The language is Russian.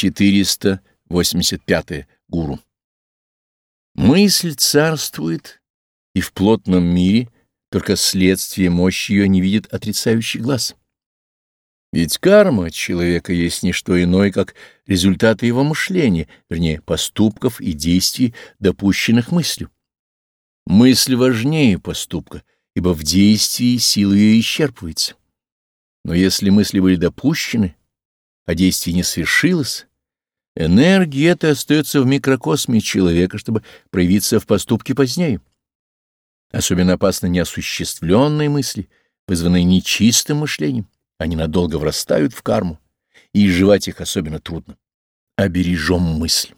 485. Гуру. Мысль царствует, и в плотном мире только следствие мощи ее не видит отрицающий глаз. Ведь карма человека есть не что иное, как результаты его мышления, вернее, поступков и действий, допущенных мыслью. Мысль важнее поступка, ибо в действии сила ее исчерпывается. Но если мысли были допущены, а действие не свершилось, энергия эта остается в микрокосме человека, чтобы проявиться в поступке позднее. Особенно опасны неосуществленные мысли, вызванные нечистым мышлением. Они надолго врастают в карму, и изживать их особенно трудно. Обережем мысль.